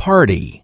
party.